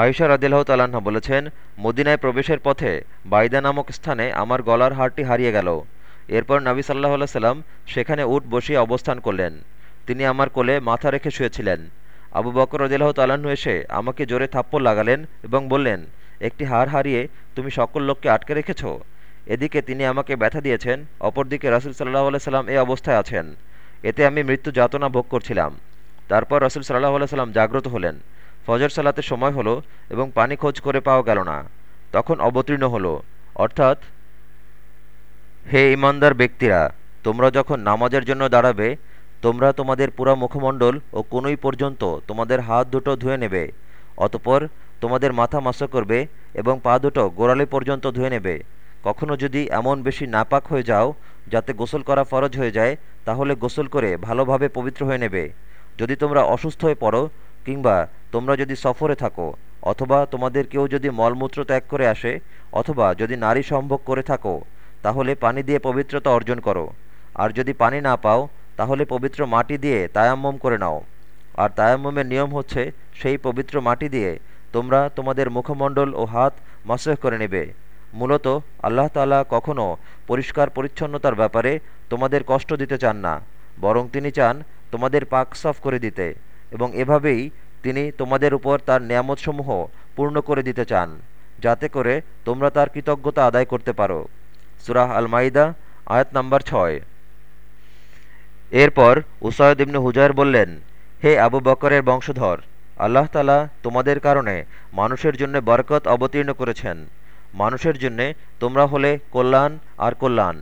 আয়েশা রাদিল্লাহ তাল্লাহ্ন বলেছেন, মদিনায় প্রবেশের পথে বাইদা নামক স্থানে আমার গলার হারটি হারিয়ে গেল। এরপর নবী সাল্লাহ সাল্লাম সেখানে উট বসিয়ে অবস্থান করলেন। তিনি আমার কোলে মাথা রেখে শুয়েছিলেন। আবু বকর রদিল্লাহ তাল্লাহ্ন এসে আমাকে জোরে থাপ্পড় লাগালেন এবং বললেন, একটি হার হারিয়ে তুমি সকল লোককে আটকে রেখেছ? এদিকে তিনি আমাকে ব্যথা দিয়েছেন, অপরদিকে রাসুল সাল্লাহ সাল্লাম এ অবস্থায় আছেন। এতে আমি মৃত্যু যাতনা ভোগ করছিলাম। তারপর রসুল সাল্লাহ সাল্লাম জাগ্রত হলেন। ফজর সালাতের সময় হলো এবং পানি খোঁজ করে পাওয়া গেল না। তখন অবতীর্ণ হলো। অর্থাৎ, হে ইমানদার ব্যক্তিরা, তোমরা যখন নামাজের জন্য দাঁড়াবে, তোমরা তোমাদের পুরা মুখমণ্ডল ও কোনোই পর্যন্ত তোমাদের হাত দুটো ধুয়ে নেবে, অতপর তোমাদের মাথা মাসা করবে এবং পা দুটো গোড়ালি পর্যন্ত ধুয়ে নেবে। কখনো যদি এমন বেশি নাপাক হয়ে যাও, যাতে গোসল করা ফরজ হয়ে যায়, তাহলে গোসল করে ভালোভাবে পবিত্র হয়ে নেবে। যদি তোমরা অসুস্থ হয়ে পড়ো কিংবা তোমরা যদি সফরে থাকো, অথবা তোমাদের কেউ যদি মলমূত্র ত্যাগ করে আসে, অথবা যদি নারী সম্ভোগ করে থাকো, তাহলে পানি দিয়ে পবিত্রতা অর্জন করো। আর যদি পানি না পাও, তাহলে পবিত্র মাটি দিয়ে তায়াম্মম করে নাও। আর তায়াম্মমের নিয়ম হচ্ছে, সেই পবিত্র মাটি দিয়ে তোমরা তোমাদের মুখমণ্ডল ও হাত মাসেহ করে নেবে। মূলত আল্লাহ তালা কখনও পরিষ্কার পরিচ্ছন্নতার ব্যাপারে তোমাদের কষ্ট দিতে চান না, বরং তিনি চান তোমাদের পাক সাফ করে দিতে। এবং এভাবেই তিনি তোমাদের উপর তার নিয়ামতসমূহ পূর্ণ করে দিতে চান, যাতে করে তোমরা তার কৃতজ্ঞতা আদায় করতে পারো। সুরাহ আল মাইদা আয়াত নাম্বার ছয়। এরপর উসায়দ ইবনু হুজার বললেন, হে আবু বকরের বংশধর, আল্লাহ তালা তোমাদের কারণে মানুষের জন্য বরকত অবতীর্ণ করেছেন। মানুষের জন্যে তোমরা হলে কল্যাণ আর কল্যাণ।